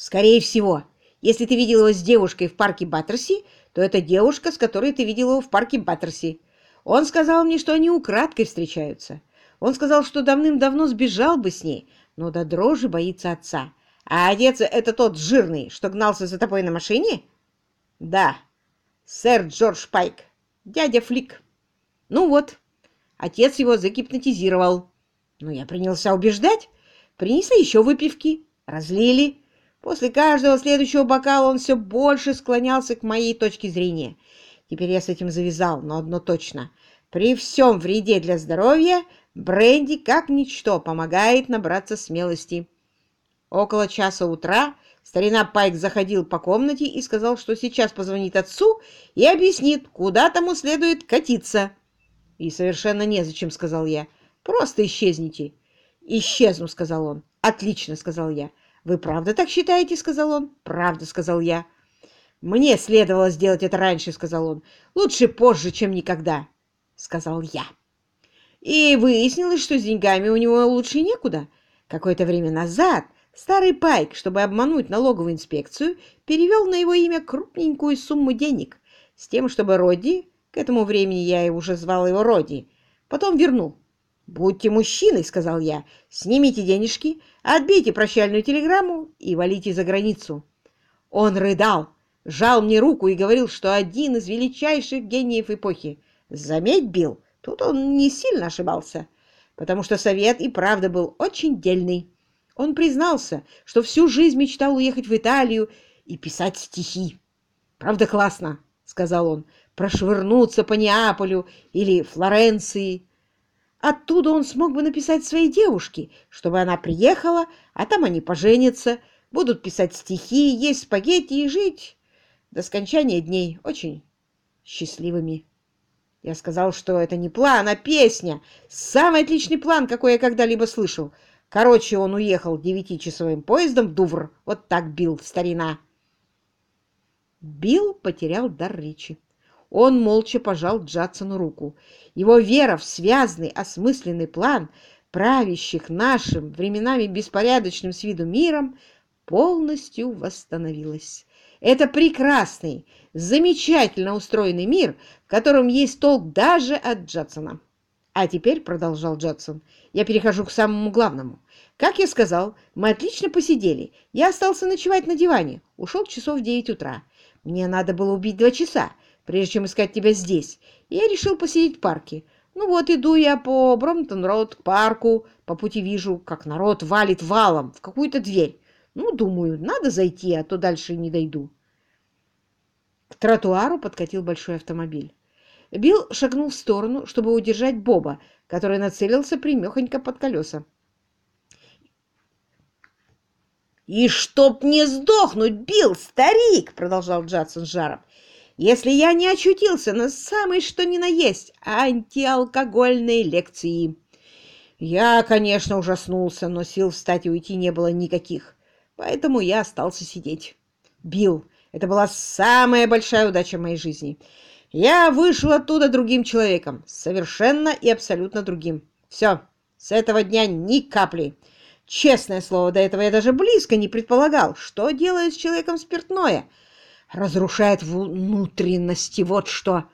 Скорее всего, если ты видел его с девушкой в парке Баттерси, то это девушка, с которой ты видел его в парке Баттерси. Он сказал мне, что они украдкой встречаются. Он сказал, что давным-давно сбежал бы с ней, но до дрожи боится отца. А отец — это тот жирный, что гнался за тобой на машине? Да, сэр Джордж Пайк, дядя Флик. Ну вот, отец его загипнотизировал. Но я принялся убеждать. Принесли еще выпивки, разлили. После каждого следующего бокала он все больше склонялся к моей точке зрения. Теперь я с этим завязал, но одно точно. При всем вреде для здоровья бренди как ничто помогает набраться смелости. Около часа утра старина Пайк заходил по комнате и сказал, что сейчас позвонит отцу и объяснит, куда тому следует катиться. «И совершенно незачем», — сказал я. «Просто исчезните». «Исчезну», — сказал он. «Отлично», — сказал я. «Вы правда так считаете?» — сказал он. «Правда», — сказал я. «Мне следовало сделать это раньше», — сказал он. «Лучше позже, чем никогда», — сказал я. И выяснилось, что с деньгами у него лучше некуда. Какое-то время назад старый Пайк, чтобы обмануть налоговую инспекцию, перевел на его имя крупненькую сумму денег с тем, чтобы Родди, к этому времени я уже звал его Родди, потом вернул. «Будьте мужчиной», — сказал я, — «снимите денежки, отбейте прощальную телеграмму и валите за границу». Он рыдал, жал мне руку и говорил, что один из величайших гениев эпохи. Заметь, Билл, тут он не сильно ошибался, потому что совет и правда был очень дельный. Он признался, что всю жизнь мечтал уехать в Италию и писать стихи. «Правда классно», — сказал он, — «прошвырнуться по Неаполю или Флоренции». Оттуда он смог бы написать своей девушке, чтобы она приехала, а там они поженятся, будут писать стихи, есть спагетти и жить до скончания дней очень счастливыми. Я сказал, что это не план, а песня. Самый отличный план, какой я когда-либо слышал. Короче, он уехал девятичасовым поездом в Дувр. Вот так бил старина. Билл потерял дар речи. Он молча пожал Джадсону руку. Его вера в связный, осмысленный план правящих нашим, временами беспорядочным с виду миром, полностью восстановилась. Это прекрасный, замечательно устроенный мир, в котором есть толк даже от Джадсона. А теперь, продолжал Джадсон, я перехожу к самому главному. Как я сказал, мы отлично посидели. Я остался ночевать на диване. Ушел часов в девять утра. Мне надо было убить два часа, прежде чем искать тебя здесь. Я решил посидеть в парке. Ну вот, иду я по Бромтон-Роуд к парку. По пути вижу, как народ валит валом в какую-то дверь. Ну, думаю, надо зайти, а то дальше не дойду. К тротуару подкатил большой автомобиль. Билл шагнул в сторону, чтобы удержать Боба, который нацелился примехонько под колеса. «И чтоб не сдохнуть, Билл, старик!» — продолжал Джадсон жаром. «Если я не очутился на самой что ни на есть антиалкогольной лекции!» Я, конечно, ужаснулся, но сил встать и уйти не было никаких поэтому я остался сидеть. Билл, это была самая большая удача в моей жизни. Я вышел оттуда другим человеком, совершенно и абсолютно другим. Все, с этого дня ни капли. Честное слово, до этого я даже близко не предполагал, что делает с человеком спиртное. Разрушает внутренности, вот что.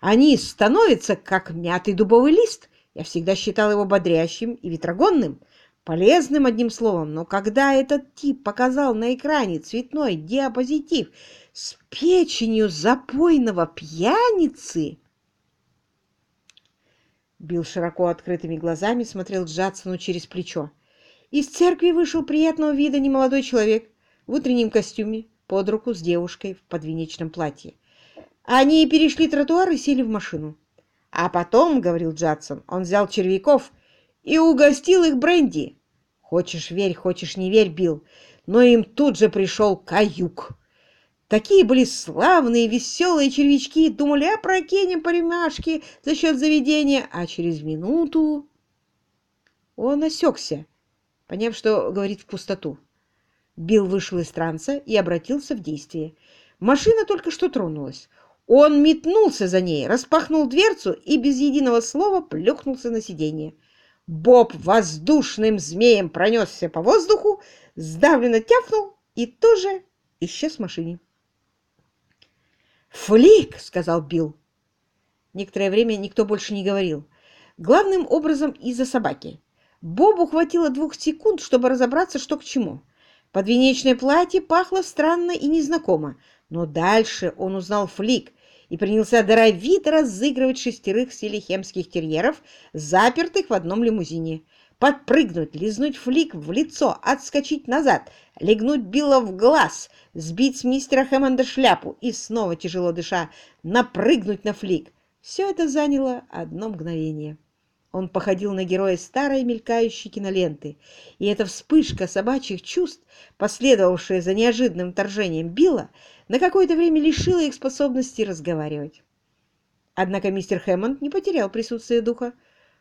Они становятся, как мятый дубовый лист. Я всегда считал его бодрящим и ветрогонным. Полезным, одним словом, но когда этот тип показал на экране цветной диапозитив с печенью запойного пьяницы... Билл широко открытыми глазами смотрел Джадсону через плечо. Из церкви вышел приятного вида немолодой человек в утреннем костюме под руку с девушкой в подвенечном платье. Они перешли тротуар и сели в машину. А потом, — говорил Джадсон, — он взял червяков и угостил их бренди. Хочешь верь, хочешь не верь, Билл, но им тут же пришел каюк. Такие были славные, веселые червячки, думали, а прокинем по рюмашке за счет заведения, а через минуту... Он осекся, поняв, что говорит в пустоту. Билл вышел из транса и обратился в действие. Машина только что тронулась. Он метнулся за ней, распахнул дверцу и без единого слова плюхнулся на сиденье. Боб воздушным змеем пронесся по воздуху, сдавленно тяфнул и тоже исчез в машине. «Флик!» — сказал Билл. Некоторое время никто больше не говорил. Главным образом из-за собаки. Бобу хватило двух секунд, чтобы разобраться, что к чему. Подвенечное платье пахло странно и незнакомо, но дальше он узнал Флик и принялся даровито разыгрывать шестерых селихемских терьеров, запертых в одном лимузине. Подпрыгнуть, лизнуть Флик в лицо, отскочить назад, легнуть Билла в глаз, сбить с мистера Хэммонда шляпу и снова, тяжело дыша, напрыгнуть на Флик. Все это заняло одно мгновение. Он походил на героя старой мелькающей киноленты, и эта вспышка собачьих чувств, последовавшая за неожиданным вторжением Билла, на какое-то время лишила их способности разговаривать. Однако мистер Хэммонд не потерял присутствие духа.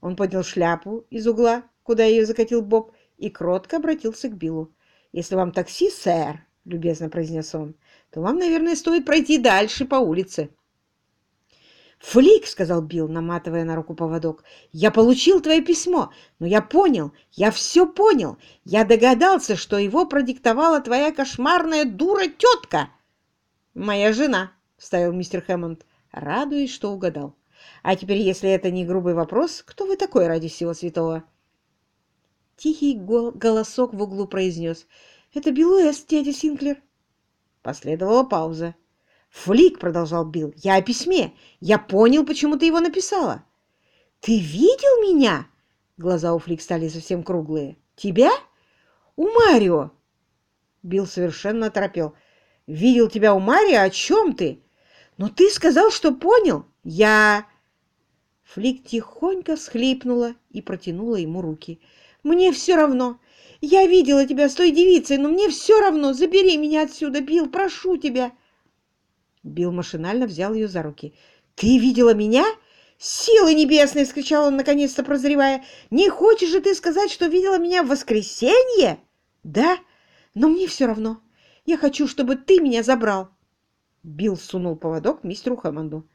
Он поднял шляпу из угла, куда ее закатил Боб, и кротко обратился к Биллу. «Если вам такси, сэр», — любезно произнес он, — «то вам, наверное, стоит пройти дальше по улице». «Флик», — сказал Билл, наматывая на руку поводок, — «я получил твое письмо, но я понял, я все понял. Я догадался, что его продиктовала твоя кошмарная дура-тетка». «Моя жена», — вставил мистер Хэммонд, радуясь, что угадал. «А теперь, если это не грубый вопрос, кто вы такой ради всего святого?» Тихий голосок в углу произнес. «Это Билл Уэст, дядя Синклер». Последовала пауза. «Флик», — продолжал Билл, — «я о письме. Я понял, почему ты его написала». «Ты видел меня?» Глаза у Флик стали совсем круглые. «Тебя? У Марио!» Билл совершенно оторопел. «Видел тебя у Марио? О чем ты?» «Но ты сказал, что понял. Я...» Флик тихонько всхлипнула и протянула ему руки. «Мне все равно. Я видела тебя с той девицей, но мне все равно. Забери меня отсюда, Билл, прошу тебя!» Билл машинально взял ее за руки. «Ты видела меня? Силы небесные!» — скричал он, наконец-то прозревая. «Не хочешь же ты сказать, что видела меня в воскресенье?» «Да, но мне все равно. Я хочу, чтобы ты меня забрал». Билл сунул поводок мистеру Хэммонду.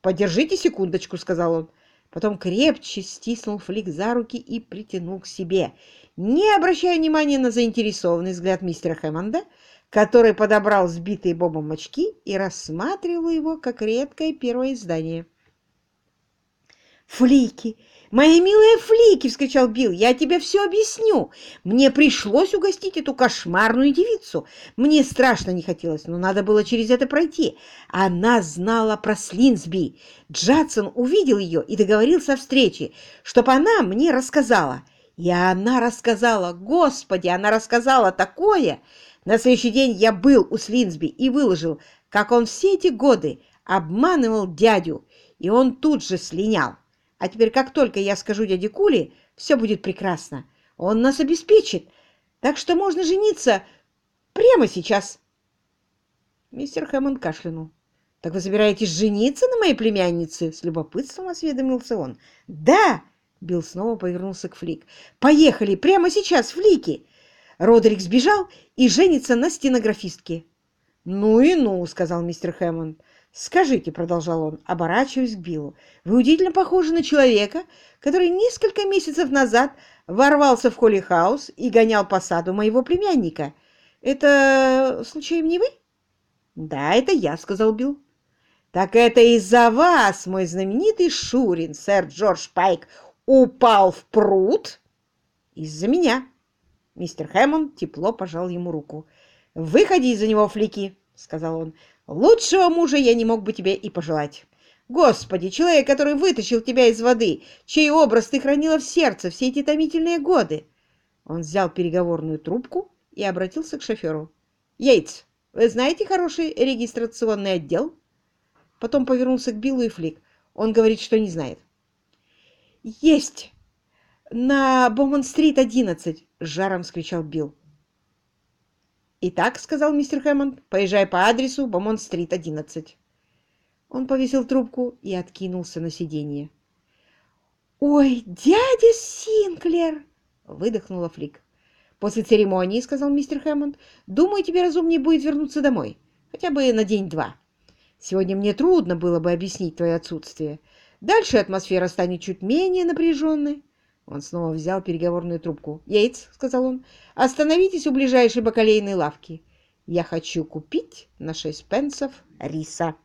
«Подержите секундочку», — сказал он. Потом крепче стиснул Флик за руки и притянул к себе, не обращая внимания на заинтересованный взгляд мистера Хэммонда, который подобрал сбитые Бобом очки и рассматривал его как редкое первое издание. «Флики! Мои милые флики!» — вскричал Билл. «Я тебе все объясню. Мне пришлось угостить эту кошмарную девицу. Мне страшно не хотелось, но надо было через это пройти. Она знала про Слинсби. Джадсон увидел ее и договорился о встрече, чтобы она мне рассказала. И она рассказала, господи, она рассказала такое!» На следующий день я был у Слинсби и выложил, как он все эти годы обманывал дядю, и он тут же слинял. А теперь, как только я скажу дяде Куле, все будет прекрасно. Он нас обеспечит, так что можно жениться прямо сейчас. Мистер Хэммонд кашлянул. «Так вы собираетесь жениться на моей племяннице?» С любопытством осведомился он. «Да!» Билл снова повернулся к Флик. «Поехали! Прямо сейчас, Флики! Родерик сбежал и женится на стенографистке. «Ну и ну», — сказал мистер Хэммонд. «Скажите», — продолжал он, оборачиваясь к Биллу, «вы удивительно похожи на человека, который несколько месяцев назад ворвался в Холли-хаус и гонял по саду моего племянника. Это, случаем, не вы?» «Да, это я», — сказал Билл. «Так это из-за вас, мой знаменитый Шурин, сэр Джордж Пайк, упал в пруд?» «Из-за меня», Мистер Хэммонд тепло пожал ему руку. «Выходи из-за него, Флики!» — сказал он. «Лучшего мужа я не мог бы тебе и пожелать. Господи, человек, который вытащил тебя из воды, чей образ ты хранила в сердце все эти томительные годы!» Он взял переговорную трубку и обратился к шоферу. «Йейтс, вы знаете хороший регистрационный отдел?» Потом повернулся к Биллу и Флик. Он говорит, что не знает. «Есть! На Бомон-стрит, 11!» — с жаром скричал Билл. «Итак», — сказал мистер Хэммонд, — «поезжай по адресу Бомон-стрит, 11». Он повесил трубку и откинулся на сиденье. «Ой, дядя Синклер!» — выдохнула Флик. «После церемонии, — сказал мистер Хэммонд, — думаю, тебе разумнее будет вернуться домой, хотя бы на день-два. Сегодня мне трудно было бы объяснить твое отсутствие. Дальше атмосфера станет чуть менее напряженной. Он снова взял переговорную трубку. «Йейтс», — сказал он, — «остановитесь у ближайшей бакалейной лавки. Я хочу купить на шесть пенсов риса.